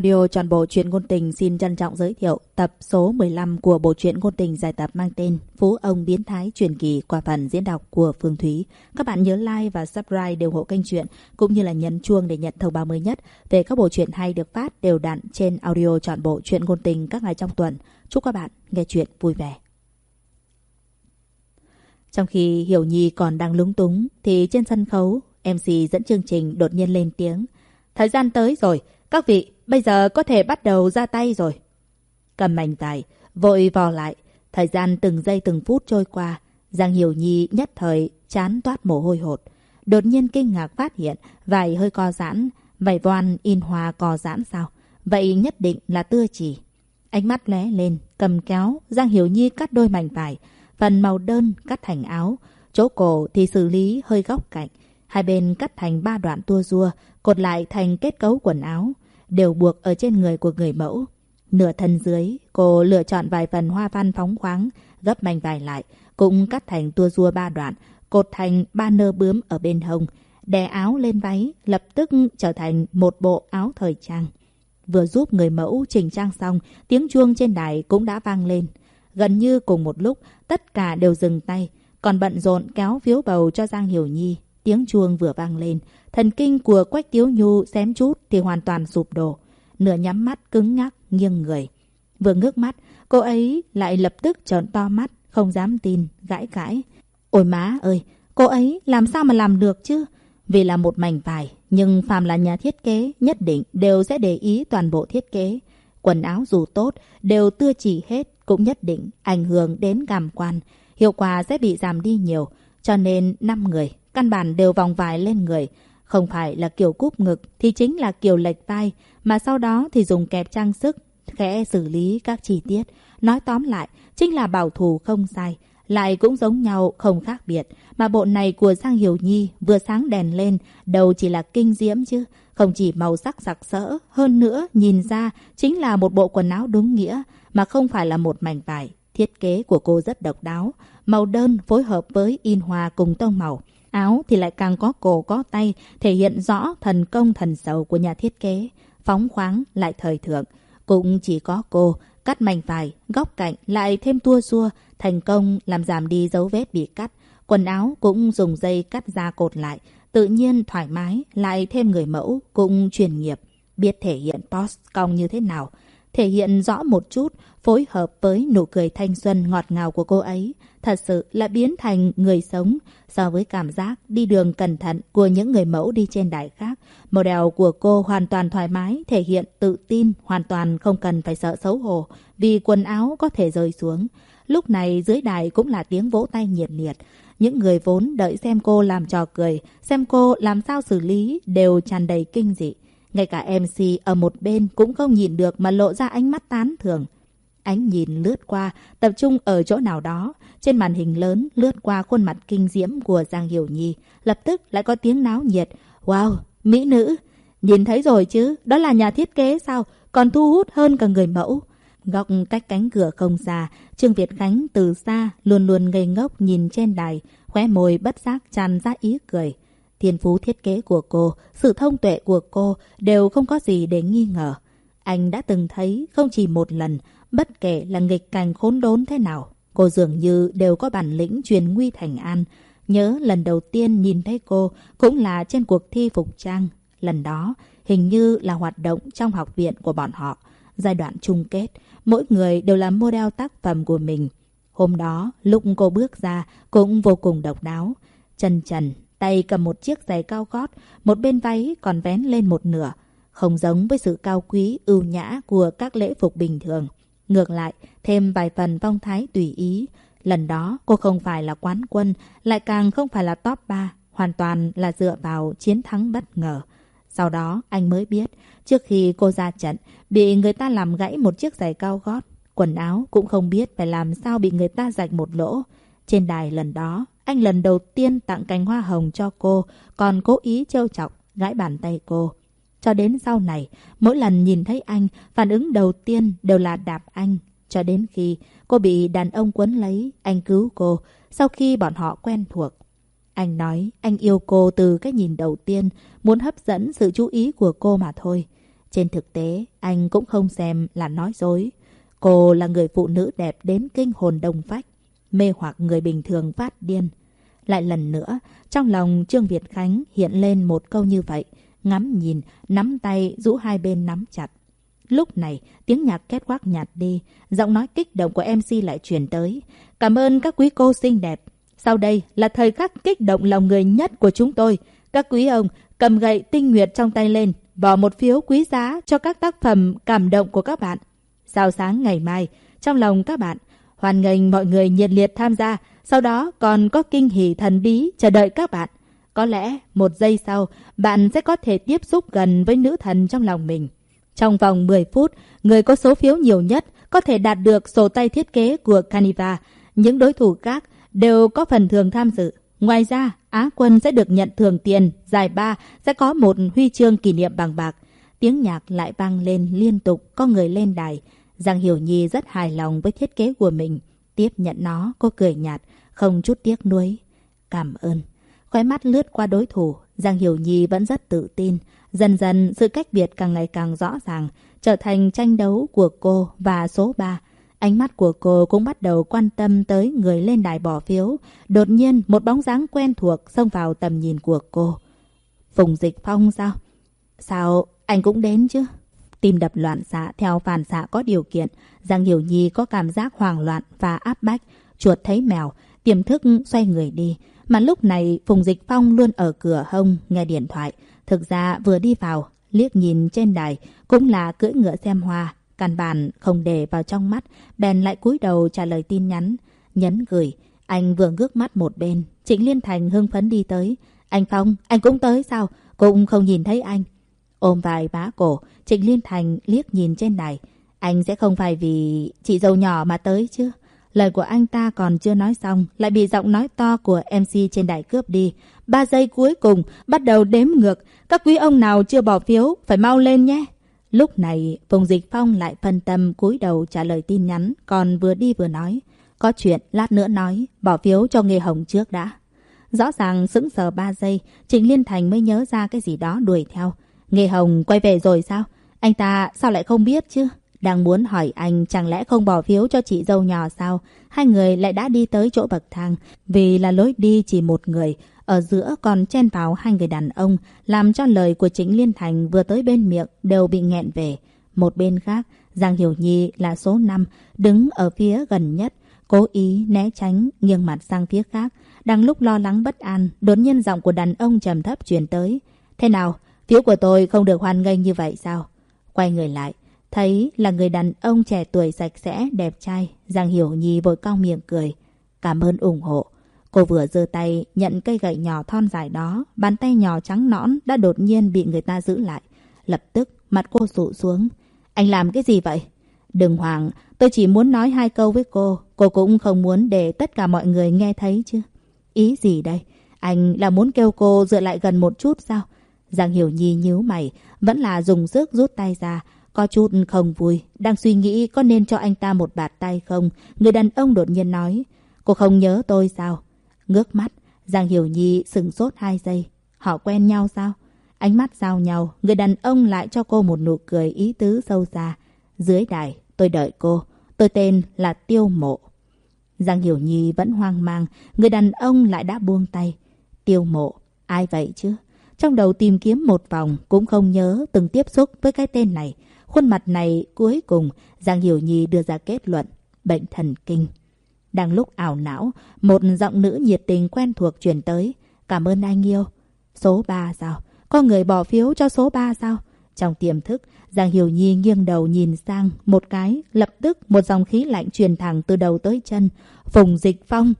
Audio toàn bộ truyện ngôn tình xin trân trọng giới thiệu tập số 15 của bộ truyện ngôn tình dài tập mang tên Phú ông biến thái truyền kỳ qua phần diễn đọc của Phương Thúy. Các bạn nhớ like và subscribe đều hộ kênh truyện cũng như là nhấn chuông để nhận thông báo mới nhất về các bộ truyện hay được phát đều đặn trên audio trọn bộ truyện ngôn tình các ngày trong tuần. Chúc các bạn nghe truyện vui vẻ. Trong khi Hiểu Nhi còn đang lúng túng thì trên sân khấu MC dẫn chương trình đột nhiên lên tiếng. Thời gian tới rồi, các vị bây giờ có thể bắt đầu ra tay rồi. Cầm mảnh tài vội vò lại, thời gian từng giây từng phút trôi qua, Giang Hiểu Nhi nhất thời chán toát mồ hôi hột. Đột nhiên kinh ngạc phát hiện vải hơi co giãn, vải voan in hoa co giãn sao? Vậy nhất định là tưa chỉ. Ánh mắt lóe lên, cầm kéo, Giang Hiểu Nhi cắt đôi mảnh vải, phần màu đơn cắt thành áo, chỗ cổ thì xử lý hơi góc cạnh, Hai bên cắt thành ba đoạn tua rua, cột lại thành kết cấu quần áo, đều buộc ở trên người của người mẫu. Nửa thân dưới, cô lựa chọn vài phần hoa văn phóng khoáng, gấp mảnh vải lại, cũng cắt thành tua rua ba đoạn, cột thành ba nơ bướm ở bên hông, đè áo lên váy, lập tức trở thành một bộ áo thời trang. Vừa giúp người mẫu chỉnh trang xong, tiếng chuông trên đài cũng đã vang lên. Gần như cùng một lúc, tất cả đều dừng tay, còn bận rộn kéo phiếu bầu cho Giang Hiểu Nhi Tiếng chuông vừa vang lên, thần kinh của Quách Tiếu Nhu xém chút thì hoàn toàn sụp đổ. Nửa nhắm mắt cứng ngắc, nghiêng người. Vừa ngước mắt, cô ấy lại lập tức trợn to mắt, không dám tin, gãi gãi. Ôi má ơi, cô ấy làm sao mà làm được chứ? Vì là một mảnh vải, nhưng phàm là nhà thiết kế nhất định đều sẽ để ý toàn bộ thiết kế. Quần áo dù tốt, đều tưa chỉ hết, cũng nhất định ảnh hưởng đến cảm quan. Hiệu quả sẽ bị giảm đi nhiều, cho nên 5 người căn bản đều vòng vải lên người. Không phải là kiểu cúp ngực thì chính là kiểu lệch vai, mà sau đó thì dùng kẹp trang sức, khẽ xử lý các chi tiết. Nói tóm lại, chính là bảo thủ không sai, lại cũng giống nhau không khác biệt. Mà bộ này của Giang Hiểu Nhi vừa sáng đèn lên, đầu chỉ là kinh diễm chứ, không chỉ màu sắc sặc sỡ, hơn nữa nhìn ra chính là một bộ quần áo đúng nghĩa, mà không phải là một mảnh vải. Thiết kế của cô rất độc đáo, màu đơn phối hợp với in hoa cùng tông màu. Áo thì lại càng có cổ có tay, thể hiện rõ thần công thần sầu của nhà thiết kế. Phóng khoáng lại thời thượng. Cũng chỉ có cô, cắt mảnh vải, góc cạnh lại thêm tua rua, thành công làm giảm đi dấu vết bị cắt. Quần áo cũng dùng dây cắt ra cột lại, tự nhiên thoải mái, lại thêm người mẫu, cũng chuyên nghiệp. Biết thể hiện post cong như thế nào, thể hiện rõ một chút, phối hợp với nụ cười thanh xuân ngọt ngào của cô ấy, thật sự là biến thành người sống so với cảm giác đi đường cẩn thận của những người mẫu đi trên đài khác. Model của cô hoàn toàn thoải mái, thể hiện tự tin, hoàn toàn không cần phải sợ xấu hổ vì quần áo có thể rơi xuống. Lúc này dưới đài cũng là tiếng vỗ tay nhiệt liệt. Những người vốn đợi xem cô làm trò cười, xem cô làm sao xử lý đều tràn đầy kinh dị. Ngay cả MC ở một bên cũng không nhìn được mà lộ ra ánh mắt tán thưởng. Ánh nhìn lướt qua, tập trung ở chỗ nào đó. Trên màn hình lớn lướt qua khuôn mặt kinh diễm của Giang Hiểu Nhi. Lập tức lại có tiếng náo nhiệt. Wow, mỹ nữ! Nhìn thấy rồi chứ, đó là nhà thiết kế sao? Còn thu hút hơn cả người mẫu. Góc cách cánh cửa không xa, Trương Việt Khánh từ xa luôn luôn ngây ngốc nhìn trên đài, khóe môi bất giác tràn ra ý cười. Thiên phú thiết kế của cô, sự thông tuệ của cô đều không có gì để nghi ngờ. Anh đã từng thấy không chỉ một lần, bất kể là nghịch cảnh khốn đốn thế nào, cô dường như đều có bản lĩnh truyền nguy thành an. Nhớ lần đầu tiên nhìn thấy cô cũng là trên cuộc thi phục trang. Lần đó hình như là hoạt động trong học viện của bọn họ. Giai đoạn chung kết, mỗi người đều làm model tác phẩm của mình. Hôm đó, lúc cô bước ra cũng vô cùng độc đáo. Chân trần, tay cầm một chiếc giày cao gót, một bên váy còn vén lên một nửa. Không giống với sự cao quý, ưu nhã của các lễ phục bình thường. Ngược lại, thêm vài phần phong thái tùy ý. Lần đó, cô không phải là quán quân, lại càng không phải là top 3, hoàn toàn là dựa vào chiến thắng bất ngờ. Sau đó, anh mới biết, trước khi cô ra trận, bị người ta làm gãy một chiếc giày cao gót. Quần áo cũng không biết phải làm sao bị người ta rạch một lỗ. Trên đài lần đó, anh lần đầu tiên tặng cành hoa hồng cho cô, còn cố ý trêu chọc, gãi bàn tay cô. Cho đến sau này, mỗi lần nhìn thấy anh, phản ứng đầu tiên đều là đạp anh. Cho đến khi cô bị đàn ông quấn lấy, anh cứu cô, sau khi bọn họ quen thuộc. Anh nói anh yêu cô từ cái nhìn đầu tiên, muốn hấp dẫn sự chú ý của cô mà thôi. Trên thực tế, anh cũng không xem là nói dối. Cô là người phụ nữ đẹp đến kinh hồn đông phách, mê hoặc người bình thường phát điên. Lại lần nữa, trong lòng Trương Việt Khánh hiện lên một câu như vậy, ngắm nhìn, nắm tay, rũ hai bên nắm chặt. Lúc này, tiếng nhạc két quác nhạt đi, giọng nói kích động của MC lại truyền tới. Cảm ơn các quý cô xinh đẹp. Sau đây là thời khắc kích động lòng người nhất của chúng tôi. Các quý ông cầm gậy tinh nguyệt trong tay lên, bỏ một phiếu quý giá cho các tác phẩm cảm động của các bạn. Sao sáng ngày mai, trong lòng các bạn, hoan nghênh mọi người nhiệt liệt tham gia, sau đó còn có kinh hỉ thần bí chờ đợi các bạn. Có lẽ một giây sau, bạn sẽ có thể tiếp xúc gần với nữ thần trong lòng mình. Trong vòng 10 phút, người có số phiếu nhiều nhất có thể đạt được sổ tay thiết kế của Caniva. Những đối thủ khác đều có phần thường tham dự. Ngoài ra, Á quân sẽ được nhận thưởng tiền, giải ba sẽ có một huy chương kỷ niệm bằng bạc. Tiếng nhạc lại vang lên liên tục, có người lên đài. Giang Hiểu Nhi rất hài lòng với thiết kế của mình. Tiếp nhận nó, cô cười nhạt, không chút tiếc nuối. Cảm ơn. Khóe mắt lướt qua đối thủ, Giang Hiểu Nhi vẫn rất tự tin. Dần dần, sự cách biệt càng ngày càng rõ ràng, trở thành tranh đấu của cô và số 3. Ánh mắt của cô cũng bắt đầu quan tâm tới người lên đài bỏ phiếu. Đột nhiên, một bóng dáng quen thuộc xông vào tầm nhìn của cô. Phùng Dịch Phong sao? Sao anh cũng đến chứ? Tim đập loạn xạ theo phản xạ có điều kiện. Giang Hiểu Nhi có cảm giác hoảng loạn và áp bách. Chuột thấy mèo, tiềm thức xoay người đi. Mà lúc này Phùng Dịch Phong luôn ở cửa hông nghe điện thoại. Thực ra vừa đi vào, liếc nhìn trên đài cũng là cưỡi ngựa xem hoa. Căn bản không để vào trong mắt, bèn lại cúi đầu trả lời tin nhắn. Nhấn gửi, anh vừa ngước mắt một bên. Trịnh Liên Thành hưng phấn đi tới. Anh Phong, anh cũng tới sao? Cũng không nhìn thấy anh. Ôm vài bá cổ, Trịnh Liên Thành liếc nhìn trên đài. Anh sẽ không phải vì chị dâu nhỏ mà tới chứ? Lời của anh ta còn chưa nói xong, lại bị giọng nói to của MC trên đài cướp đi. Ba giây cuối cùng, bắt đầu đếm ngược. Các quý ông nào chưa bỏ phiếu, phải mau lên nhé. Lúc này, Phùng Dịch Phong lại phân tâm cúi đầu trả lời tin nhắn, còn vừa đi vừa nói. Có chuyện, lát nữa nói, bỏ phiếu cho Nghề Hồng trước đã. Rõ ràng sững sờ ba giây, Trịnh Liên Thành mới nhớ ra cái gì đó đuổi theo. Nghề Hồng quay về rồi sao? Anh ta sao lại không biết chứ? Đang muốn hỏi anh chẳng lẽ không bỏ phiếu cho chị dâu nhỏ sao? Hai người lại đã đi tới chỗ bậc thang. Vì là lối đi chỉ một người, ở giữa còn chen vào hai người đàn ông, làm cho lời của chính Liên Thành vừa tới bên miệng đều bị nghẹn về. Một bên khác, Giang Hiểu Nhi là số 5, đứng ở phía gần nhất, cố ý né tránh, nghiêng mặt sang phía khác. Đang lúc lo lắng bất an, đột nhiên giọng của đàn ông trầm thấp truyền tới. Thế nào, phiếu của tôi không được hoan nghênh như vậy sao? Quay người lại, thấy là người đàn ông trẻ tuổi sạch sẽ, đẹp trai. Giang Hiểu Nhi vội cong miệng cười. Cảm ơn ủng hộ. Cô vừa giơ tay nhận cây gậy nhỏ thon dài đó, bàn tay nhỏ trắng nõn đã đột nhiên bị người ta giữ lại. Lập tức mặt cô sụ xuống. Anh làm cái gì vậy? Đừng hoảng, tôi chỉ muốn nói hai câu với cô. Cô cũng không muốn để tất cả mọi người nghe thấy chứ. Ý gì đây? Anh là muốn kêu cô dựa lại gần một chút sao? Giang Hiểu Nhi nhíu mày, vẫn là dùng sức rút tay ra. Có chút không vui, đang suy nghĩ có nên cho anh ta một bạt tay không. Người đàn ông đột nhiên nói, cô không nhớ tôi sao? Ngước mắt, Giang Hiểu Nhi sừng sốt hai giây. Họ quen nhau sao? Ánh mắt giao nhau, người đàn ông lại cho cô một nụ cười ý tứ sâu xa. Dưới đài, tôi đợi cô. Tôi tên là Tiêu Mộ. Giang Hiểu Nhi vẫn hoang mang, người đàn ông lại đã buông tay. Tiêu Mộ, ai vậy chứ? Trong đầu tìm kiếm một vòng cũng không nhớ từng tiếp xúc với cái tên này. Khuôn mặt này cuối cùng Giang Hiểu Nhi đưa ra kết luận. Bệnh thần kinh. Đang lúc ảo não, một giọng nữ nhiệt tình quen thuộc truyền tới. Cảm ơn anh yêu. Số 3 sao? Có người bỏ phiếu cho số 3 sao? Trong tiềm thức, Giang Hiểu Nhi nghiêng đầu nhìn sang một cái, lập tức một dòng khí lạnh truyền thẳng từ đầu tới chân. Phùng Dịch Phong.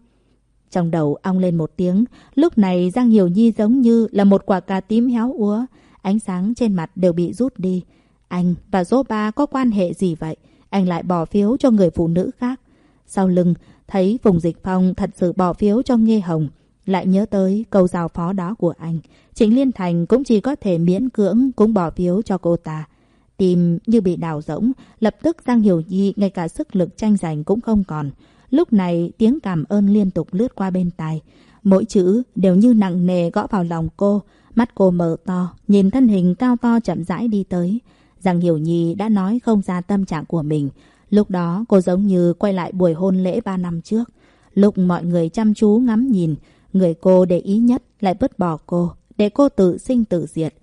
Trong đầu ong lên một tiếng, lúc này Giang Hiểu Nhi giống như là một quả cà tím héo úa. Ánh sáng trên mặt đều bị rút đi. Anh và dỗ ba có quan hệ gì vậy? Anh lại bỏ phiếu cho người phụ nữ khác. Sau lưng, Thấy Phùng Dịch Phong thật sự bỏ phiếu cho Nghê Hồng, lại nhớ tới câu giao phó đó của anh. Trịnh Liên Thành cũng chỉ có thể miễn cưỡng cũng bỏ phiếu cho cô ta. Tim như bị đào rỗng, lập tức Giang Hiểu Nhi ngay cả sức lực tranh giành cũng không còn. Lúc này tiếng cảm ơn liên tục lướt qua bên tai. Mỗi chữ đều như nặng nề gõ vào lòng cô. Mắt cô mở to, nhìn thân hình cao to chậm rãi đi tới. Giang Hiểu Nhi đã nói không ra tâm trạng của mình. Lúc đó cô giống như quay lại buổi hôn lễ 3 năm trước. Lúc mọi người chăm chú ngắm nhìn, người cô để ý nhất lại vứt bỏ cô, để cô tự sinh tự diệt.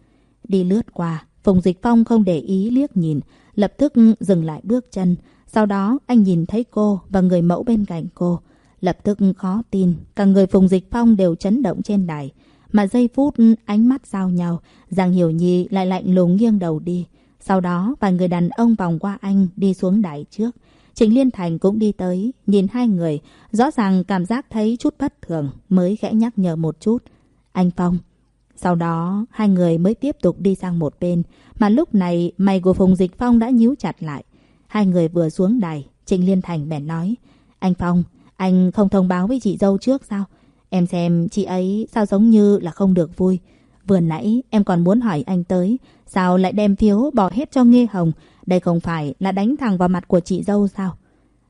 Đi lướt qua, Phùng Dịch Phong không để ý liếc nhìn, lập tức dừng lại bước chân. Sau đó anh nhìn thấy cô và người mẫu bên cạnh cô. Lập tức khó tin, cả người Phùng Dịch Phong đều chấn động trên đài. Mà giây phút ánh mắt giao nhau, Giang Hiểu Nhi lại lạnh lùng nghiêng đầu đi. Sau đó vài người đàn ông vòng qua anh đi xuống đài trước. Trịnh Liên Thành cũng đi tới, nhìn hai người, rõ ràng cảm giác thấy chút bất thường, mới khẽ nhắc nhở một chút. Anh Phong. Sau đó, hai người mới tiếp tục đi sang một bên, mà lúc này mày của Phùng Dịch Phong đã nhíu chặt lại. Hai người vừa xuống đài, Trịnh Liên Thành bèn nói. Anh Phong, anh không thông báo với chị dâu trước sao? Em xem chị ấy sao giống như là không được vui. Vừa nãy em còn muốn hỏi anh tới, sao lại đem phiếu bỏ hết cho Nghê Hồng? Đây không phải là đánh thẳng vào mặt của chị dâu sao?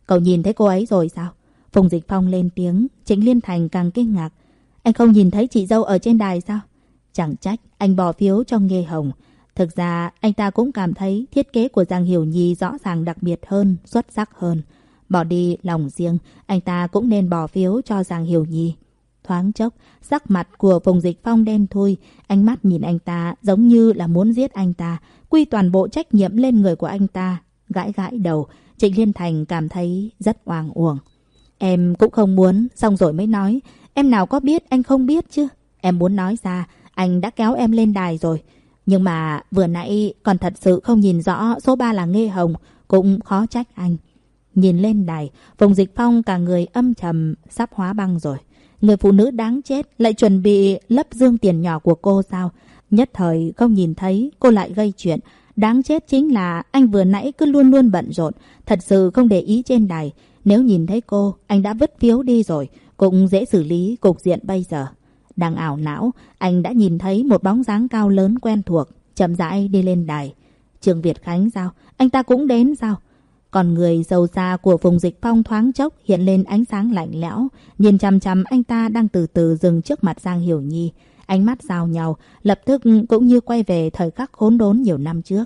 Cậu nhìn thấy cô ấy rồi sao? Phùng Dịch Phong lên tiếng, Trịnh Liên Thành càng kinh ngạc. Anh không nhìn thấy chị dâu ở trên đài sao? Chẳng trách anh bỏ phiếu cho Nghê Hồng. Thực ra anh ta cũng cảm thấy thiết kế của Giang Hiểu Nhi rõ ràng đặc biệt hơn, xuất sắc hơn. Bỏ đi lòng riêng, anh ta cũng nên bỏ phiếu cho Giang Hiểu Nhi. Thoáng chốc, sắc mặt của Phùng Dịch Phong đen thui, ánh mắt nhìn anh ta giống như là muốn giết anh ta, quy toàn bộ trách nhiệm lên người của anh ta. Gãi gãi đầu, Trịnh Liên Thành cảm thấy rất oang uổng. Em cũng không muốn, xong rồi mới nói. Em nào có biết anh không biết chứ? Em muốn nói ra, anh đã kéo em lên đài rồi. Nhưng mà vừa nãy còn thật sự không nhìn rõ số 3 là Nghê Hồng, cũng khó trách anh. Nhìn lên đài, vùng Dịch Phong cả người âm trầm, sắp hóa băng rồi. Người phụ nữ đáng chết lại chuẩn bị lấp dương tiền nhỏ của cô sao? Nhất thời không nhìn thấy cô lại gây chuyện. Đáng chết chính là anh vừa nãy cứ luôn luôn bận rộn. Thật sự không để ý trên đài. Nếu nhìn thấy cô, anh đã vứt phiếu đi rồi. Cũng dễ xử lý cục diện bây giờ. Đang ảo não, anh đã nhìn thấy một bóng dáng cao lớn quen thuộc. Chậm rãi đi lên đài. Trường Việt Khánh sao? Anh ta cũng đến sao? Còn người giàu xa của vùng dịch phong thoáng chốc hiện lên ánh sáng lạnh lẽo. Nhìn chăm chăm anh ta đang từ từ dừng trước mặt Giang Hiểu Nhi. Ánh mắt giao nhau, lập tức cũng như quay về thời khắc khốn đốn nhiều năm trước.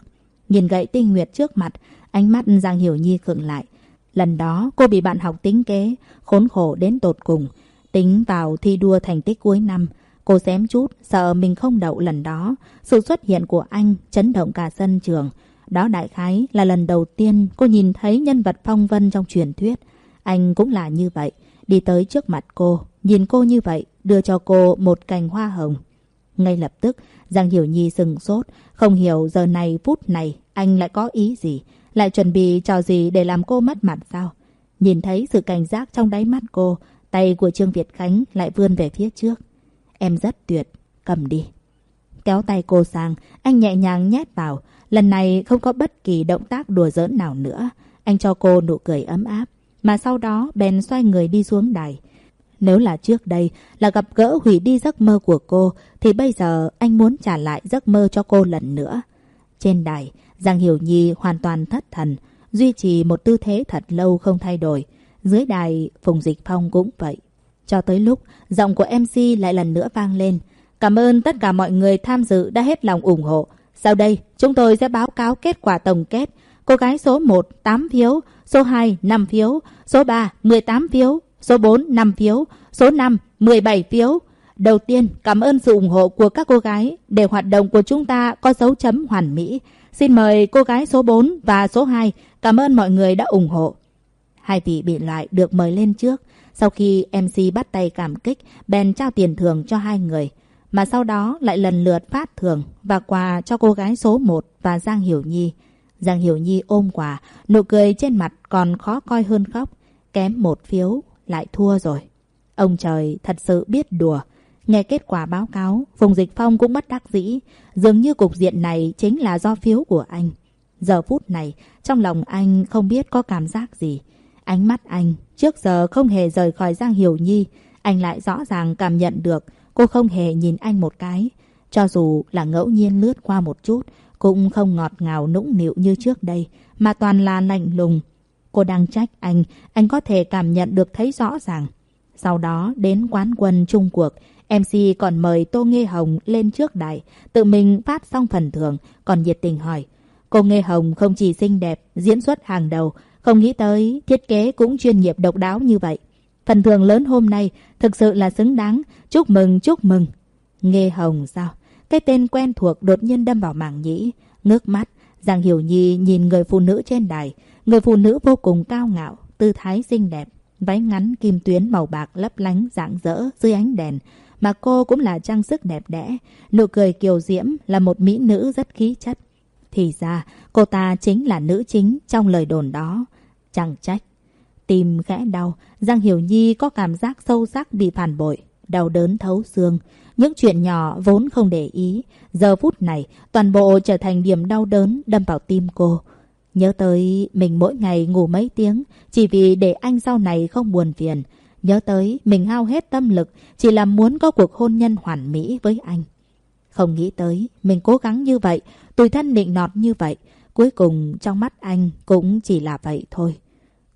Nhìn gậy tinh nguyệt trước mặt, ánh mắt Giang Hiểu Nhi khựng lại. Lần đó cô bị bạn học tính kế, khốn khổ đến tột cùng. Tính vào thi đua thành tích cuối năm, cô xém chút, sợ mình không đậu lần đó. Sự xuất hiện của anh chấn động cả sân trường. Đó đại khái là lần đầu tiên cô nhìn thấy nhân vật phong vân trong truyền thuyết. Anh cũng là như vậy, đi tới trước mặt cô, nhìn cô như vậy, đưa cho cô một cành hoa hồng. Ngay lập tức, Giang Hiểu Nhi sừng sốt, không hiểu giờ này phút này anh lại có ý gì, lại chuẩn bị trò gì để làm cô mất mặt sao? Nhìn thấy sự cảnh giác trong đáy mắt cô, tay của Trương Việt Khánh lại vươn về phía trước. Em rất tuyệt, cầm đi. Kéo tay cô sang, anh nhẹ nhàng nhét vào, Lần này không có bất kỳ động tác đùa giỡn nào nữa. Anh cho cô nụ cười ấm áp. Mà sau đó bèn xoay người đi xuống đài. Nếu là trước đây là gặp gỡ hủy đi giấc mơ của cô thì bây giờ anh muốn trả lại giấc mơ cho cô lần nữa. Trên đài, Giang Hiểu Nhi hoàn toàn thất thần, duy trì một tư thế thật lâu không thay đổi. Dưới đài, Phùng Dịch Phong cũng vậy. Cho tới lúc, giọng của MC lại lần nữa vang lên. Cảm ơn tất cả mọi người tham dự đã hết lòng ủng hộ. Sau đây, chúng tôi sẽ báo cáo kết quả tổng kết. Cô gái số 1, 8 phiếu, số 2, 5 phiếu, số 3, 18 phiếu, số 4, 5 phiếu, số 5, 17 phiếu. Đầu tiên, cảm ơn sự ủng hộ của các cô gái để hoạt động của chúng ta có dấu chấm hoàn mỹ. Xin mời cô gái số 4 và số 2 cảm ơn mọi người đã ủng hộ. Hai vị bị loại được mời lên trước. Sau khi MC bắt tay cảm kích, Ben trao tiền thưởng cho hai người mà sau đó lại lần lượt phát thưởng và quà cho cô gái số 1 và Giang Hiểu Nhi. Giang Hiểu Nhi ôm quà, nụ cười trên mặt còn khó coi hơn khóc. Kém một phiếu, lại thua rồi. Ông trời thật sự biết đùa. Nghe kết quả báo cáo, Phùng Dịch Phong cũng bất đắc dĩ. Dường như cục diện này chính là do phiếu của anh. Giờ phút này, trong lòng anh không biết có cảm giác gì. Ánh mắt anh trước giờ không hề rời khỏi Giang Hiểu Nhi. Anh lại rõ ràng cảm nhận được Cô không hề nhìn anh một cái. Cho dù là ngẫu nhiên lướt qua một chút, cũng không ngọt ngào nũng nịu như trước đây, mà toàn là lạnh lùng. Cô đang trách anh, anh có thể cảm nhận được thấy rõ ràng. Sau đó đến quán quân Trung cuộc, MC còn mời Tô Nghê Hồng lên trước đài, tự mình phát xong phần thưởng, còn nhiệt tình hỏi. Cô Nghê Hồng không chỉ xinh đẹp, diễn xuất hàng đầu, không nghĩ tới thiết kế cũng chuyên nghiệp độc đáo như vậy. Phần thưởng lớn hôm nay thực sự là xứng đáng. Chúc mừng, chúc mừng. nghe Hồng sao? Cái tên quen thuộc đột nhiên đâm vào mảng nhĩ. Ngước mắt, Giang Hiểu Nhi nhìn người phụ nữ trên đài. Người phụ nữ vô cùng cao ngạo, tư thái xinh đẹp. Váy ngắn kim tuyến màu bạc lấp lánh rạng rỡ dưới ánh đèn. Mà cô cũng là trang sức đẹp đẽ. Nụ cười kiều diễm là một mỹ nữ rất khí chất. Thì ra, cô ta chính là nữ chính trong lời đồn đó. Chẳng trách. Tim gã đau, Giang Hiểu Nhi có cảm giác sâu sắc bị phản bội, đau đớn thấu xương. Những chuyện nhỏ vốn không để ý, giờ phút này toàn bộ trở thành điểm đau đớn đâm vào tim cô. Nhớ tới mình mỗi ngày ngủ mấy tiếng chỉ vì để anh sau này không buồn phiền. Nhớ tới mình hao hết tâm lực chỉ là muốn có cuộc hôn nhân hoàn mỹ với anh. Không nghĩ tới mình cố gắng như vậy, tùy thân định nọt như vậy. Cuối cùng trong mắt anh cũng chỉ là vậy thôi.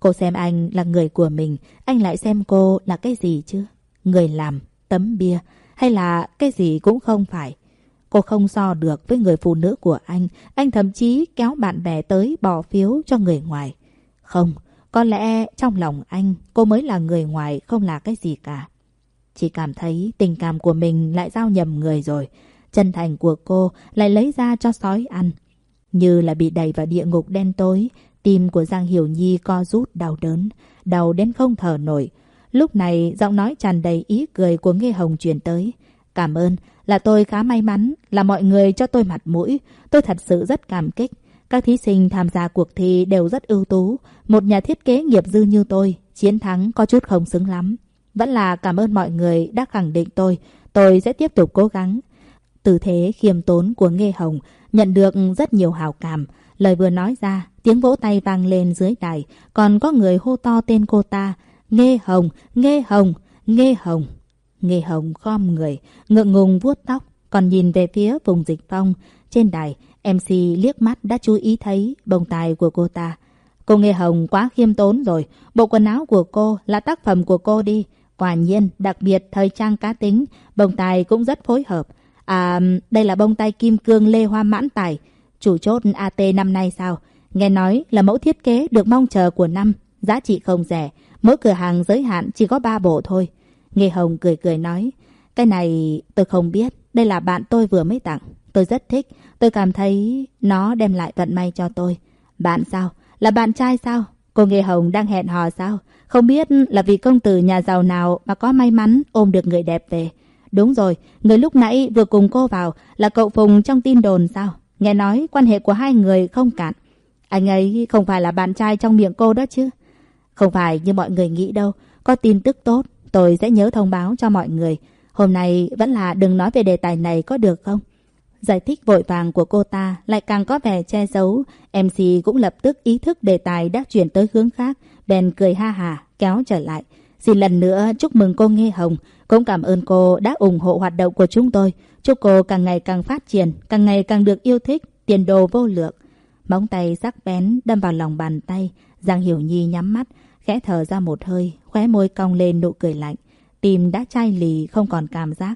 Cô xem anh là người của mình, anh lại xem cô là cái gì chứ? Người làm, tấm bia, hay là cái gì cũng không phải. Cô không so được với người phụ nữ của anh, anh thậm chí kéo bạn bè tới bỏ phiếu cho người ngoài. Không, có lẽ trong lòng anh, cô mới là người ngoài, không là cái gì cả. Chỉ cảm thấy tình cảm của mình lại giao nhầm người rồi. Chân thành của cô lại lấy ra cho sói ăn. Như là bị đẩy vào địa ngục đen tối, tim của Giang Hiểu Nhi co rút đau đớn, đau đến không thở nổi. Lúc này giọng nói tràn đầy ý cười của nghe Hồng truyền tới. Cảm ơn, là tôi khá may mắn, là mọi người cho tôi mặt mũi. Tôi thật sự rất cảm kích. Các thí sinh tham gia cuộc thi đều rất ưu tú. Một nhà thiết kế nghiệp dư như tôi, chiến thắng có chút không xứng lắm. Vẫn là cảm ơn mọi người đã khẳng định tôi. Tôi sẽ tiếp tục cố gắng. Tư thế khiêm tốn của nghe Hồng nhận được rất nhiều hào cảm. Lời vừa nói ra, tiếng vỗ tay vang lên dưới đài, còn có người hô to tên cô ta. Nghê Hồng, Nghê Hồng, Nghê Hồng. Nghê Hồng khom người, ngượng ngùng vuốt tóc, còn nhìn về phía vùng dịch phong. Trên đài, MC liếc mắt đã chú ý thấy bông tai của cô ta. Cô Nghê Hồng quá khiêm tốn rồi, bộ quần áo của cô là tác phẩm của cô đi. Quả nhiên, đặc biệt thời trang cá tính, bông tai cũng rất phối hợp. À, đây là bông tai kim cương Lê Hoa Mãn Tài, chủ chốt AT năm nay sao? Nghe nói là mẫu thiết kế được mong chờ của năm, giá trị không rẻ, mỗi cửa hàng giới hạn chỉ có 3 bộ thôi. Nghe Hồng cười cười nói, cái này tôi không biết, đây là bạn tôi vừa mới tặng. Tôi rất thích, tôi cảm thấy nó đem lại vận may cho tôi. Bạn sao? Là bạn trai sao? Cô Nghe Hồng đang hẹn hò sao? Không biết là vì công tử nhà giàu nào mà có may mắn ôm được người đẹp về. Đúng rồi, người lúc nãy vừa cùng cô vào là cậu Phùng trong tin đồn sao? Nghe nói quan hệ của hai người không cạn. Anh ấy không phải là bạn trai trong miệng cô đó chứ? Không phải như mọi người nghĩ đâu. Có tin tức tốt, tôi sẽ nhớ thông báo cho mọi người. Hôm nay vẫn là đừng nói về đề tài này có được không? Giải thích vội vàng của cô ta lại càng có vẻ che giấu. MC cũng lập tức ý thức đề tài đã chuyển tới hướng khác. Bèn cười ha hà, kéo trở lại. Xin lần nữa chúc mừng cô Nghe Hồng. Cũng cảm ơn cô đã ủng hộ hoạt động của chúng tôi. Chúc cô càng ngày càng phát triển, càng ngày càng được yêu thích, tiền đồ vô lượng. Móng tay sắc bén đâm vào lòng bàn tay. Giang Hiểu Nhi nhắm mắt, khẽ thở ra một hơi, khóe môi cong lên nụ cười lạnh. Tim đã chai lì không còn cảm giác.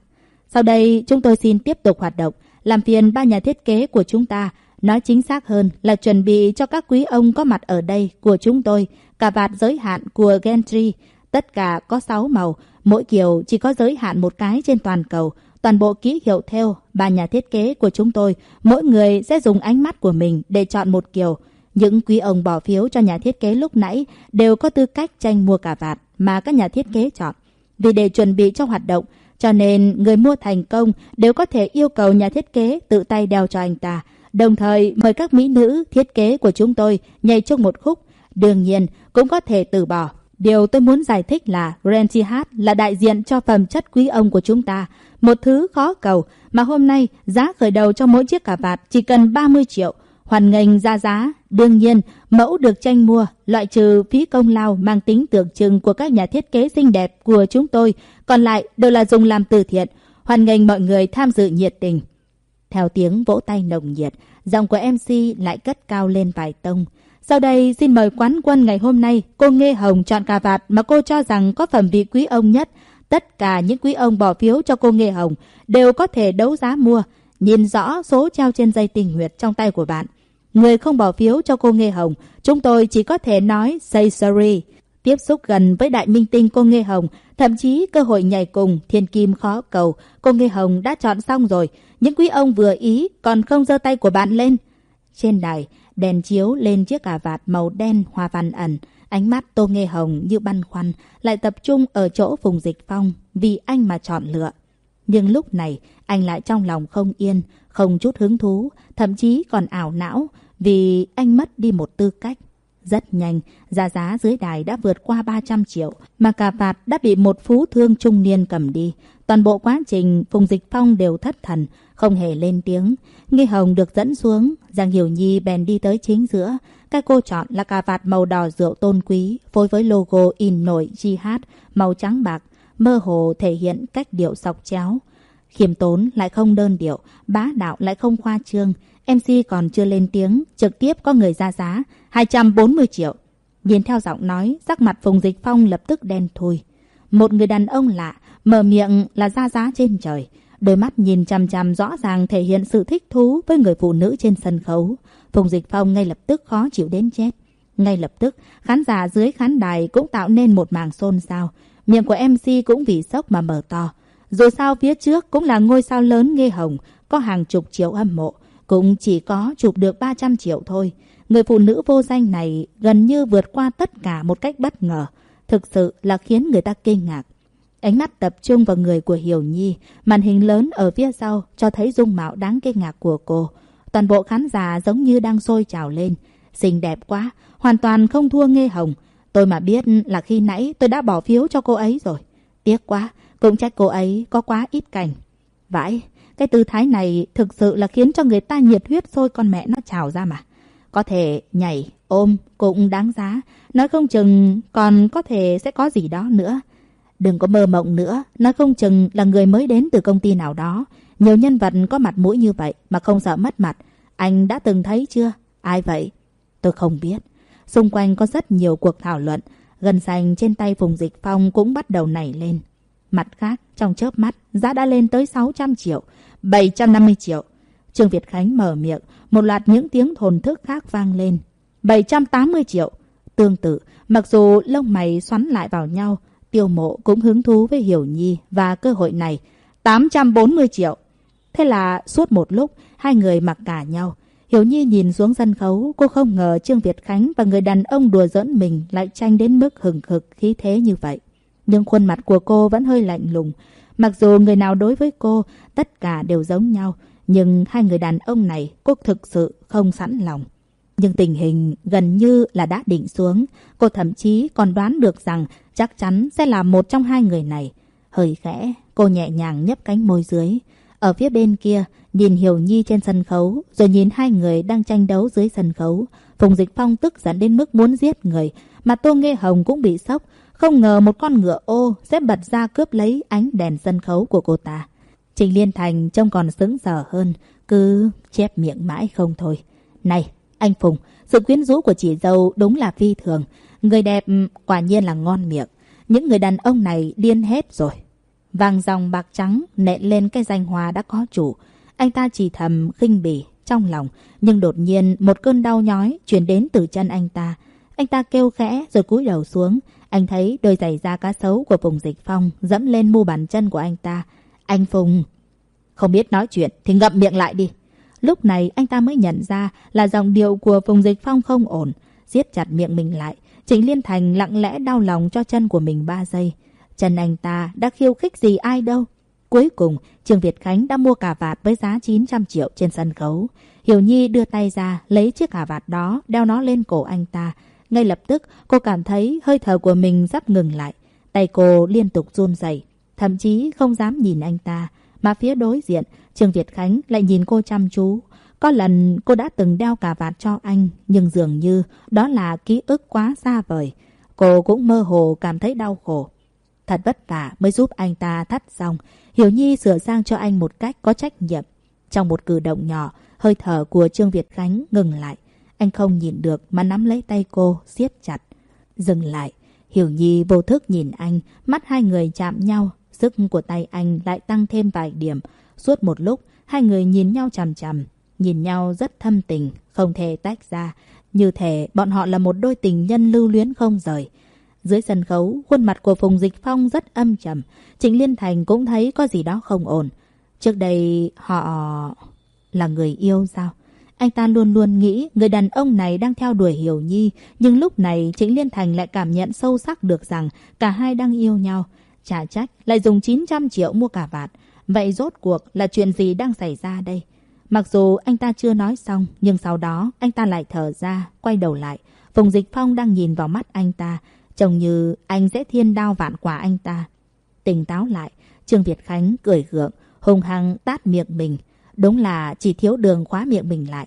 Sau đây chúng tôi xin tiếp tục hoạt động, làm phiền ba nhà thiết kế của chúng ta. Nói chính xác hơn là chuẩn bị cho các quý ông có mặt ở đây của chúng tôi, cả vạt giới hạn của Gentry. Tất cả có 6 màu, mỗi kiểu chỉ có giới hạn một cái trên toàn cầu. Toàn bộ ký hiệu theo ba nhà thiết kế của chúng tôi, mỗi người sẽ dùng ánh mắt của mình để chọn một kiểu. Những quý ông bỏ phiếu cho nhà thiết kế lúc nãy đều có tư cách tranh mua cả vạt mà các nhà thiết kế chọn. Vì để chuẩn bị cho hoạt động, cho nên người mua thành công đều có thể yêu cầu nhà thiết kế tự tay đeo cho anh ta. Đồng thời mời các mỹ nữ thiết kế của chúng tôi nhảy chung một khúc. Đương nhiên cũng có thể từ bỏ. Điều tôi muốn giải thích là Grand Hát là đại diện cho phẩm chất quý ông của chúng ta. Một thứ khó cầu mà hôm nay giá khởi đầu cho mỗi chiếc cà vạt chỉ cần 30 triệu. Hoàn ngành ra giá. Đương nhiên, mẫu được tranh mua, loại trừ phí công lao mang tính tượng trưng của các nhà thiết kế xinh đẹp của chúng tôi. Còn lại đều là dùng làm từ thiện. Hoàn ngành mọi người tham dự nhiệt tình. Theo tiếng vỗ tay nồng nhiệt, giọng của MC lại cất cao lên vài tông. Sau đây xin mời quán quân ngày hôm nay, cô Nghê Hồng chọn cà vạt mà cô cho rằng có phẩm vị quý ông nhất. Tất cả những quý ông bỏ phiếu cho cô Nghê Hồng đều có thể đấu giá mua. Nhìn rõ số treo trên dây tình huyệt trong tay của bạn. Người không bỏ phiếu cho cô Nghê Hồng, chúng tôi chỉ có thể nói say sorry. Tiếp xúc gần với đại minh tinh cô Nghê Hồng, thậm chí cơ hội nhảy cùng thiên kim khó cầu, cô Nghê Hồng đã chọn xong rồi. Những quý ông vừa ý còn không giơ tay của bạn lên. Trên đài, đèn chiếu lên chiếc cà vạt màu đen hoa văn ẩn. Ánh mắt Tô Nghê Hồng như băn khoăn, lại tập trung ở chỗ Phùng Dịch Phong vì anh mà chọn lựa. Nhưng lúc này, anh lại trong lòng không yên, không chút hứng thú, thậm chí còn ảo não vì anh mất đi một tư cách. Rất nhanh, giá giá dưới đài đã vượt qua 300 triệu, mà cà vạt đã bị một phú thương trung niên cầm đi. Toàn bộ quá trình, Phùng Dịch Phong đều thất thần, không hề lên tiếng. Nghi Hồng được dẫn xuống, Giang Hiểu Nhi bèn đi tới chính giữa. các cô chọn là cà vạt màu đỏ rượu tôn quý, phối với logo in nổi GH màu trắng bạc, mơ hồ thể hiện cách điệu sọc chéo. Khiêm tốn lại không đơn điệu, bá đạo lại không khoa trương. MC còn chưa lên tiếng, trực tiếp có người ra giá, 240 triệu. Nhìn theo giọng nói, sắc mặt Phùng Dịch Phong lập tức đen thui. Một người đàn ông lạ, mở miệng là ra giá trên trời. Đôi mắt nhìn chằm chằm rõ ràng thể hiện sự thích thú với người phụ nữ trên sân khấu. Phùng Dịch Phong ngay lập tức khó chịu đến chết. Ngay lập tức, khán giả dưới khán đài cũng tạo nên một màng xôn xao. Miệng của MC cũng vì sốc mà mở to. Dù sao phía trước cũng là ngôi sao lớn nghe hồng, có hàng chục triệu âm mộ. Cũng chỉ có chụp được 300 triệu thôi. Người phụ nữ vô danh này gần như vượt qua tất cả một cách bất ngờ. Thực sự là khiến người ta kinh ngạc. Ánh mắt tập trung vào người của Hiểu Nhi, màn hình lớn ở phía sau cho thấy dung mạo đáng kinh ngạc của cô. Toàn bộ khán giả giống như đang sôi trào lên. Xinh đẹp quá, hoàn toàn không thua Nghê Hồng. Tôi mà biết là khi nãy tôi đã bỏ phiếu cho cô ấy rồi. Tiếc quá, cũng trách cô ấy có quá ít cảnh. Vãi, cái tư thái này thực sự là khiến cho người ta nhiệt huyết sôi con mẹ nó trào ra mà. Có thể nhảy, ôm cũng đáng giá. Nói không chừng còn có thể sẽ có gì đó nữa. Đừng có mơ mộng nữa. nó không chừng là người mới đến từ công ty nào đó. Nhiều nhân vật có mặt mũi như vậy mà không sợ mất mặt. Anh đã từng thấy chưa? Ai vậy? Tôi không biết. Xung quanh có rất nhiều cuộc thảo luận. Gần xanh trên tay Phùng Dịch Phong cũng bắt đầu nảy lên. Mặt khác, trong chớp mắt, giá đã lên tới 600 triệu, 750 triệu. Trương Việt Khánh mở miệng, một loạt những tiếng thồn thức khác vang lên. 780 triệu. Tương tự, mặc dù lông mày xoắn lại vào nhau, tiêu mộ cũng hứng thú với Hiểu Nhi và cơ hội này. 840 triệu. Thế là suốt một lúc, hai người mặc cả nhau. Hiểu Nhi nhìn xuống sân khấu, cô không ngờ Trương Việt Khánh và người đàn ông đùa giỡn mình lại tranh đến mức hừng hực khí thế như vậy. Nhưng khuôn mặt của cô vẫn hơi lạnh lùng. Mặc dù người nào đối với cô, tất cả đều giống nhau. Nhưng hai người đàn ông này cô thực sự không sẵn lòng. Nhưng tình hình gần như là đã định xuống. Cô thậm chí còn đoán được rằng chắc chắn sẽ là một trong hai người này. Hơi khẽ, cô nhẹ nhàng nhấp cánh môi dưới. Ở phía bên kia, nhìn Hiểu Nhi trên sân khấu, rồi nhìn hai người đang tranh đấu dưới sân khấu. Phùng Dịch Phong tức giận đến mức muốn giết người, mà Tô Nghê Hồng cũng bị sốc. Không ngờ một con ngựa ô sẽ bật ra cướp lấy ánh đèn sân khấu của cô ta. Trình Liên Thành trông còn sững sờ hơn, cứ chép miệng mãi không thôi. Này, anh Phùng, sự quyến rũ của chị dâu đúng là phi thường. Người đẹp, quả nhiên là ngon miệng. Những người đàn ông này điên hết rồi. Vàng dòng bạc trắng nện lên cái danh hoa đã có chủ. Anh ta chỉ thầm khinh bỉ trong lòng. Nhưng đột nhiên một cơn đau nhói chuyển đến từ chân anh ta. Anh ta kêu khẽ rồi cúi đầu xuống. Anh thấy đôi giày da cá sấu của Phùng Dịch Phong dẫm lên mu bàn chân của anh ta. Anh Phùng... Không biết nói chuyện thì ngậm miệng lại đi. Lúc này anh ta mới nhận ra là giọng điệu của Phùng Dịch Phong không ổn. siết chặt miệng mình lại. Trịnh Liên Thành lặng lẽ đau lòng cho chân của mình 3 giây. Chân anh ta đã khiêu khích gì ai đâu. Cuối cùng, Trương Việt Khánh đã mua cà vạt với giá 900 triệu trên sân khấu. Hiểu Nhi đưa tay ra, lấy chiếc cà vạt đó, đeo nó lên cổ anh ta. Ngay lập tức, cô cảm thấy hơi thở của mình sắp ngừng lại. Tay cô liên tục run rẩy, thậm chí không dám nhìn anh ta. Mà phía đối diện, Trương Việt Khánh lại nhìn cô chăm chú. Có lần cô đã từng đeo cà vạt cho anh, nhưng dường như đó là ký ức quá xa vời. Cô cũng mơ hồ cảm thấy đau khổ. Thật vất vả mới giúp anh ta thắt xong. Hiểu Nhi sửa sang cho anh một cách có trách nhiệm. Trong một cử động nhỏ, hơi thở của Trương Việt Khánh ngừng lại. Anh không nhìn được mà nắm lấy tay cô, siết chặt. Dừng lại. Hiểu Nhi vô thức nhìn anh, mắt hai người chạm nhau. Sức của tay anh lại tăng thêm vài điểm. Suốt một lúc, hai người nhìn nhau chằm chằm nhìn nhau rất thâm tình, không thể tách ra. Như thể bọn họ là một đôi tình nhân lưu luyến không rời. Dưới sân khấu, khuôn mặt của Phùng Dịch Phong rất âm trầm. Trịnh Liên Thành cũng thấy có gì đó không ổn. Trước đây họ... là người yêu sao? Anh ta luôn luôn nghĩ người đàn ông này đang theo đuổi Hiểu Nhi, nhưng lúc này Trịnh Liên Thành lại cảm nhận sâu sắc được rằng cả hai đang yêu nhau. Chả trách, lại dùng 900 triệu mua cả vạt. Vậy rốt cuộc là chuyện gì đang xảy ra đây? Mặc dù anh ta chưa nói xong, nhưng sau đó anh ta lại thở ra, quay đầu lại. Phùng Dịch Phong đang nhìn vào mắt anh ta, trông như anh sẽ thiên đao vạn quả anh ta. Tỉnh táo lại, Trương Việt Khánh cười gượng, hùng hăng tát miệng mình. Đúng là chỉ thiếu đường khóa miệng mình lại.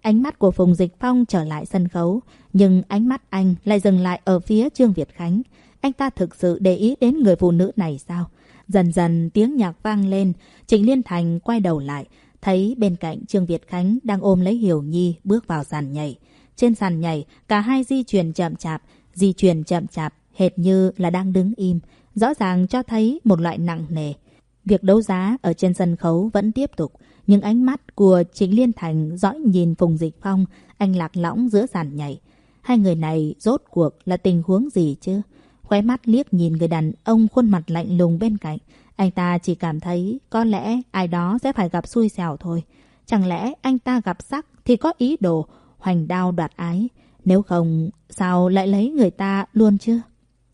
Ánh mắt của Phùng Dịch Phong trở lại sân khấu, nhưng ánh mắt anh lại dừng lại ở phía Trương Việt Khánh. Anh ta thực sự để ý đến người phụ nữ này sao? Dần dần tiếng nhạc vang lên, Trịnh Liên Thành quay đầu lại, thấy bên cạnh Trương Việt Khánh đang ôm lấy Hiểu Nhi bước vào sàn nhảy. Trên sàn nhảy, cả hai di chuyển chậm chạp, di chuyển chậm chạp, hệt như là đang đứng im, rõ ràng cho thấy một loại nặng nề. Việc đấu giá ở trên sân khấu vẫn tiếp tục, nhưng ánh mắt của Trịnh Liên Thành dõi nhìn Phùng Dịch Phong, anh lạc lõng giữa sàn nhảy. Hai người này rốt cuộc là tình huống gì chứ? Khóe mắt liếc nhìn người đàn ông khuôn mặt lạnh lùng bên cạnh. Anh ta chỉ cảm thấy có lẽ ai đó sẽ phải gặp xui xẻo thôi. Chẳng lẽ anh ta gặp sắc thì có ý đồ hoành đao đoạt ái. Nếu không, sao lại lấy người ta luôn chứ?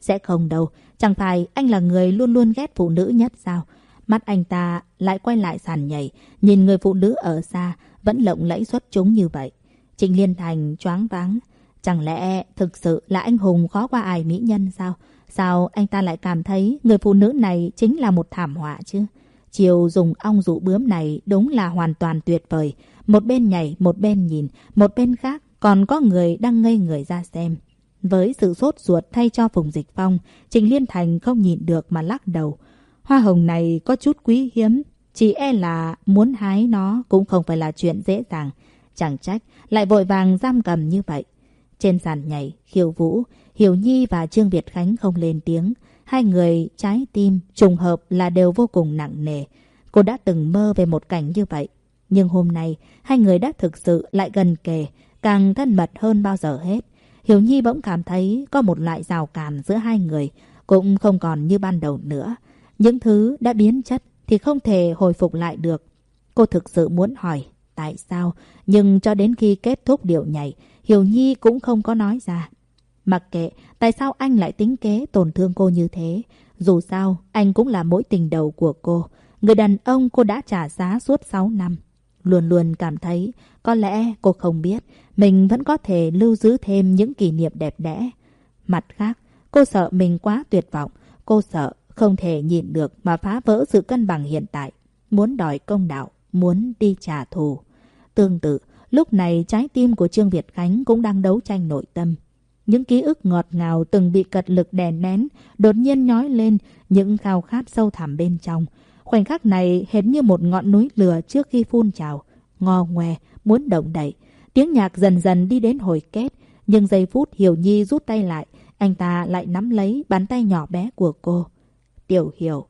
Sẽ không đâu. Chẳng phải anh là người luôn luôn ghét phụ nữ nhất sao? Mắt anh ta lại quay lại sàn nhảy, nhìn người phụ nữ ở xa, vẫn lộng lẫy xuất chúng như vậy. Trịnh Liên Thành choáng váng. Chẳng lẽ thực sự là anh hùng khó qua ai mỹ nhân sao? Sao anh ta lại cảm thấy người phụ nữ này chính là một thảm họa chứ? Chiều dùng ong dụ bướm này đúng là hoàn toàn tuyệt vời. Một bên nhảy, một bên nhìn, một bên khác còn có người đang ngây người ra xem. Với sự sốt ruột thay cho Phùng Dịch Phong, Trình Liên Thành không nhìn được mà lắc đầu. Hoa hồng này có chút quý hiếm, chỉ e là muốn hái nó cũng không phải là chuyện dễ dàng. Chẳng trách, lại vội vàng giam cầm như vậy. Trên sàn nhảy, khiêu vũ, Hiểu Nhi và Trương Việt Khánh không lên tiếng. Hai người trái tim, trùng hợp là đều vô cùng nặng nề. Cô đã từng mơ về một cảnh như vậy. Nhưng hôm nay, hai người đã thực sự lại gần kề, càng thân mật hơn bao giờ hết. Hiểu Nhi bỗng cảm thấy có một loại rào cản giữa hai người, cũng không còn như ban đầu nữa. Những thứ đã biến chất thì không thể hồi phục lại được. Cô thực sự muốn hỏi tại sao, nhưng cho đến khi kết thúc điệu nhảy, Hiểu Nhi cũng không có nói ra. Mặc kệ tại sao anh lại tính kế tổn thương cô như thế. Dù sao, anh cũng là mối tình đầu của cô. Người đàn ông cô đã trả giá suốt 6 năm. Luôn luôn cảm thấy có lẽ cô không biết mình vẫn có thể lưu giữ thêm những kỷ niệm đẹp đẽ. Mặt khác, cô sợ mình quá tuyệt vọng. Cô sợ không thể nhịn được mà phá vỡ sự cân bằng hiện tại. Muốn đòi công đạo, muốn đi trả thù. Tương tự, lúc này trái tim của Trương Việt Khánh cũng đang đấu tranh nội tâm. Những ký ức ngọt ngào từng bị cật lực đè nén, đột nhiên nhói lên những khao khát sâu thẳm bên trong. Khoảnh khắc này hệt như một ngọn núi lửa trước khi phun trào. ngò ngoe, muốn động đậy. Tiếng nhạc dần dần đi đến hồi kết. Nhưng giây phút Hiểu Nhi rút tay lại, anh ta lại nắm lấy bàn tay nhỏ bé của cô. Tiểu Hiểu.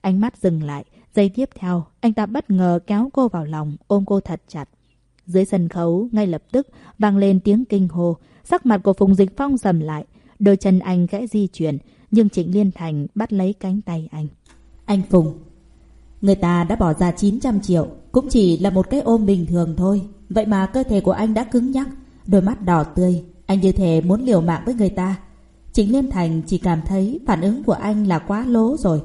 Ánh mắt dừng lại. Giây tiếp theo, anh ta bất ngờ kéo cô vào lòng, ôm cô thật chặt. Dưới sân khấu, ngay lập tức, vang lên tiếng kinh hô Sắc mặt của Phùng Dịch Phong sầm lại. Đôi chân anh khẽ di chuyển, nhưng Trịnh Liên Thành bắt lấy cánh tay anh. Anh Phùng, người ta đã bỏ ra 900 triệu, cũng chỉ là một cái ôm bình thường thôi. Vậy mà cơ thể của anh đã cứng nhắc, đôi mắt đỏ tươi, anh như thể muốn liều mạng với người ta. Trịnh Liên Thành chỉ cảm thấy phản ứng của anh là quá lố rồi.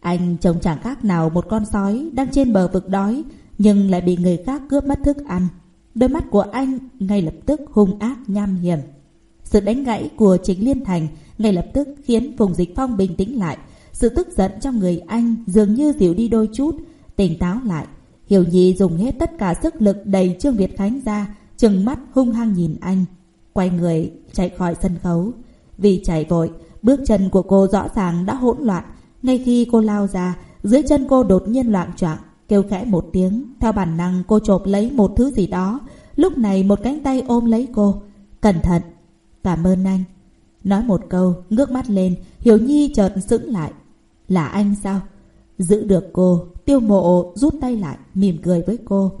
Anh trông chẳng khác nào một con sói đang trên bờ vực đói, nhưng lại bị người khác cướp mất thức ăn. Đôi mắt của anh ngay lập tức hung ác nham hiểm. Sự đánh gãy của chính Liên Thành ngay lập tức khiến Phùng Dịch Phong bình tĩnh lại. Sự tức giận trong người anh dường như dịu đi đôi chút, tỉnh táo lại. Hiểu Nhi dùng hết tất cả sức lực đầy Trương Việt Khánh ra, trừng mắt hung hăng nhìn anh. Quay người chạy khỏi sân khấu. Vì chạy vội, bước chân của cô rõ ràng đã hỗn loạn. Ngay khi cô lao ra, dưới chân cô đột nhiên loạn choạng Kêu khẽ một tiếng, theo bản năng cô chộp lấy một thứ gì đó. Lúc này một cánh tay ôm lấy cô. Cẩn thận. Cảm ơn anh. Nói một câu, ngước mắt lên, Hiểu Nhi chợt sững lại. Là anh sao? Giữ được cô, tiêu mộ rút tay lại, mỉm cười với cô.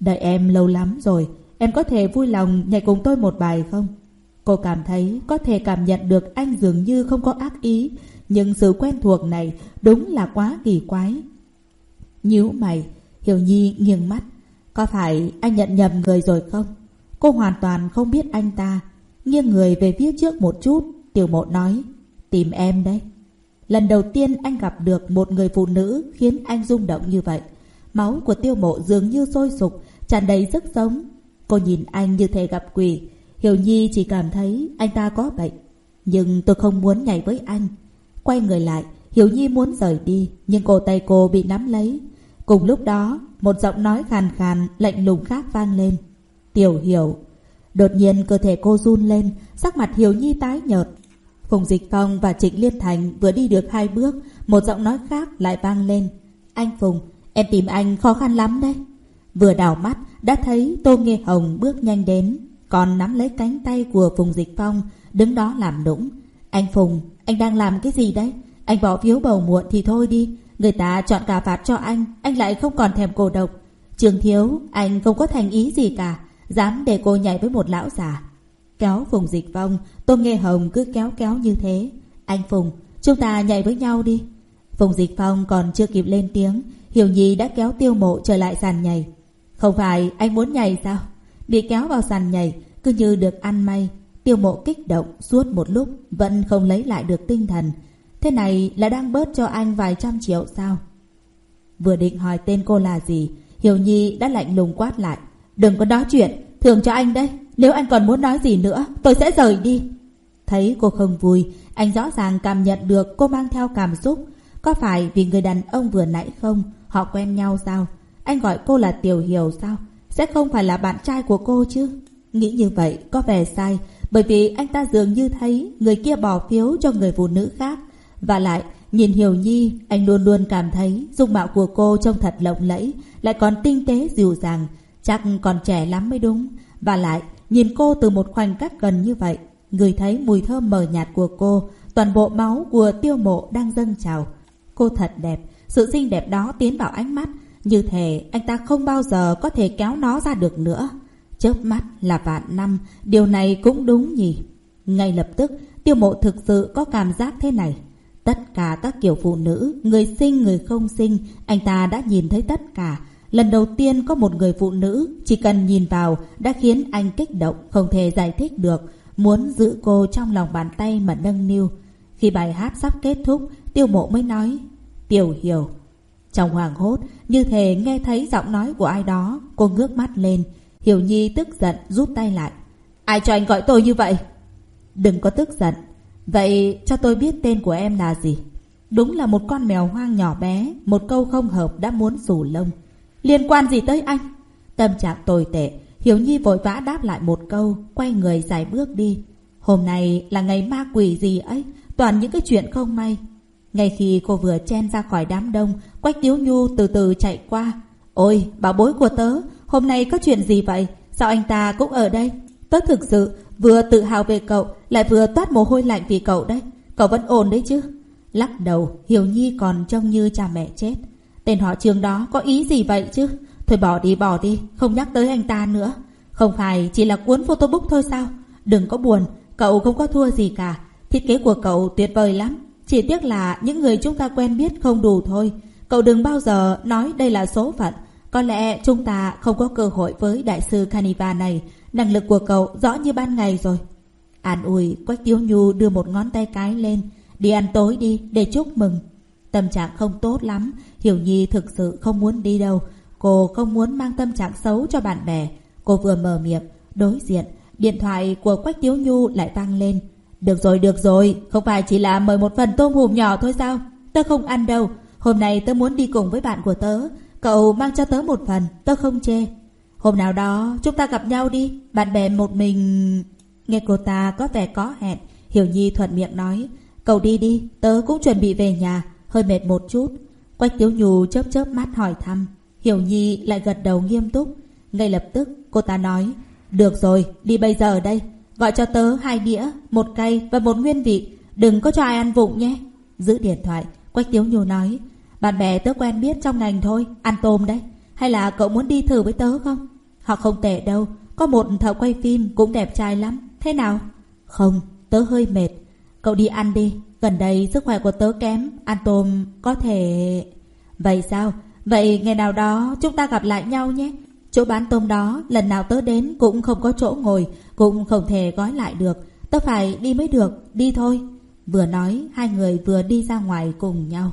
Đợi em lâu lắm rồi, em có thể vui lòng nhảy cùng tôi một bài không? Cô cảm thấy có thể cảm nhận được anh dường như không có ác ý, nhưng sự quen thuộc này đúng là quá kỳ quái. Nhíu mày, Hiểu Nhi nghiêng mắt. Có phải anh nhận nhầm người rồi không? Cô hoàn toàn không biết anh ta. Nghiêng người về phía trước một chút, tiểu mộ nói. Tìm em đấy. Lần đầu tiên anh gặp được một người phụ nữ khiến anh rung động như vậy. Máu của tiêu mộ dường như sôi sục, tràn đầy sức sống. Cô nhìn anh như thể gặp quỷ. Hiểu Nhi chỉ cảm thấy anh ta có bệnh. Nhưng tôi không muốn nhảy với anh. Quay người lại, Hiểu Nhi muốn rời đi, nhưng cổ tay cô bị nắm lấy. Cùng lúc đó, một giọng nói khàn khàn, lạnh lùng khác vang lên. Tiểu Hiểu. Đột nhiên cơ thể cô run lên, sắc mặt Hiểu Nhi tái nhợt. Phùng Dịch Phong và Trịnh Liên Thành vừa đi được hai bước, một giọng nói khác lại vang lên. Anh Phùng, em tìm anh khó khăn lắm đấy. Vừa đảo mắt, đã thấy Tô Nghê Hồng bước nhanh đến, còn nắm lấy cánh tay của Phùng Dịch Phong, đứng đó làm nũng. Anh Phùng, anh đang làm cái gì đấy? Anh bỏ phiếu bầu muộn thì thôi đi. Người ta chọn cà phạt cho anh, anh lại không còn thèm cổ độc. Trường thiếu, anh không có thành ý gì cả. Dám để cô nhảy với một lão già. Kéo Phùng Dịch Phong, tôn Nghê Hồng cứ kéo kéo như thế. Anh Phùng, chúng ta nhảy với nhau đi. Phùng Dịch Phong còn chưa kịp lên tiếng, Hiểu Nhi đã kéo tiêu mộ trở lại sàn nhảy. Không phải anh muốn nhảy sao? Bị kéo vào sàn nhảy, cứ như được ăn may. Tiêu mộ kích động suốt một lúc, vẫn không lấy lại được tinh thần. Thế này là đang bớt cho anh vài trăm triệu sao? Vừa định hỏi tên cô là gì, Hiểu Nhi đã lạnh lùng quát lại. Đừng có nói chuyện, thường cho anh đấy. Nếu anh còn muốn nói gì nữa, tôi sẽ rời đi. Thấy cô không vui, anh rõ ràng cảm nhận được cô mang theo cảm xúc. Có phải vì người đàn ông vừa nãy không? Họ quen nhau sao? Anh gọi cô là Tiểu Hiểu sao? Sẽ không phải là bạn trai của cô chứ? Nghĩ như vậy có vẻ sai, bởi vì anh ta dường như thấy người kia bỏ phiếu cho người phụ nữ khác. Và lại, nhìn Hiểu Nhi, anh luôn luôn cảm thấy dung mạo của cô trông thật lộng lẫy, lại còn tinh tế dịu dàng, chắc còn trẻ lắm mới đúng. Và lại, nhìn cô từ một khoảnh khắc gần như vậy, người thấy mùi thơm mờ nhạt của cô, toàn bộ máu của tiêu mộ đang dâng trào. Cô thật đẹp, sự xinh đẹp đó tiến vào ánh mắt, như thể anh ta không bao giờ có thể kéo nó ra được nữa. Chớp mắt là vạn năm, điều này cũng đúng nhỉ. Ngay lập tức, tiêu mộ thực sự có cảm giác thế này. Tất cả các kiểu phụ nữ, người sinh người không sinh, anh ta đã nhìn thấy tất cả. Lần đầu tiên có một người phụ nữ, chỉ cần nhìn vào đã khiến anh kích động, không thể giải thích được, muốn giữ cô trong lòng bàn tay mà nâng niu. Khi bài hát sắp kết thúc, tiêu mộ mới nói, Tiểu hiểu. Trong hoàng hốt, như thể nghe thấy giọng nói của ai đó, cô ngước mắt lên. Hiểu Nhi tức giận rút tay lại. Ai cho anh gọi tôi như vậy? Đừng có tức giận, Vậy cho tôi biết tên của em là gì? Đúng là một con mèo hoang nhỏ bé, một câu không hợp đã muốn rủ lông. Liên quan gì tới anh? Tâm trạng tồi tệ, Hiểu Nhi vội vã đáp lại một câu, quay người dài bước đi. Hôm nay là ngày ma quỷ gì ấy, toàn những cái chuyện không may. Ngay khi cô vừa chen ra khỏi đám đông, Quách Tiếu Nhu từ từ chạy qua. Ôi, bảo bối của tớ, hôm nay có chuyện gì vậy? Sao anh ta cũng ở đây? Tớ thực sự Vừa tự hào về cậu, lại vừa toát mồ hôi lạnh vì cậu đấy. Cậu vẫn ổn đấy chứ. Lắc đầu, Hiểu Nhi còn trông như cha mẹ chết. Tên họ trường đó có ý gì vậy chứ? Thôi bỏ đi, bỏ đi, không nhắc tới anh ta nữa. Không phải chỉ là cuốn photobook thôi sao? Đừng có buồn, cậu không có thua gì cả. Thiết kế của cậu tuyệt vời lắm. Chỉ tiếc là những người chúng ta quen biết không đủ thôi. Cậu đừng bao giờ nói đây là số phận. Có lẽ chúng ta không có cơ hội với đại sư Caniva này Năng lực của cậu rõ như ban ngày rồi. An ủi, Quách Tiếu Nhu đưa một ngón tay cái lên. Đi ăn tối đi, để chúc mừng. Tâm trạng không tốt lắm, Hiểu Nhi thực sự không muốn đi đâu. Cô không muốn mang tâm trạng xấu cho bạn bè. Cô vừa mở miệng, đối diện, điện thoại của Quách Tiếu Nhu lại tăng lên. Được rồi, được rồi, không phải chỉ là mời một phần tôm hùm nhỏ thôi sao? Tớ không ăn đâu, hôm nay tớ muốn đi cùng với bạn của tớ. Cậu mang cho tớ một phần, tớ không chê. Hôm nào đó, chúng ta gặp nhau đi. Bạn bè một mình. Nghe cô ta có vẻ có hẹn. Hiểu Nhi thuận miệng nói, Cậu đi đi, tớ cũng chuẩn bị về nhà. Hơi mệt một chút. Quách Tiếu Nhu chớp chớp mắt hỏi thăm. Hiểu Nhi lại gật đầu nghiêm túc. Ngay lập tức, cô ta nói, Được rồi, đi bây giờ đây. Gọi cho tớ hai đĩa, Một cây và một nguyên vị. Đừng có cho ai ăn vụng nhé. Giữ điện thoại, Quách Tiếu Nhu nói, Bạn bè tớ quen biết trong ngành thôi, Ăn tôm đấy. Hay là cậu muốn đi thử với tớ không? Họ không tệ đâu, có một thợ quay phim cũng đẹp trai lắm. Thế nào? Không, tớ hơi mệt. Cậu đi ăn đi, gần đây sức khỏe của tớ kém, ăn tôm có thể... Vậy sao? Vậy ngày nào đó chúng ta gặp lại nhau nhé. Chỗ bán tôm đó lần nào tớ đến cũng không có chỗ ngồi, cũng không thể gói lại được. Tớ phải đi mới được, đi thôi. Vừa nói, hai người vừa đi ra ngoài cùng nhau.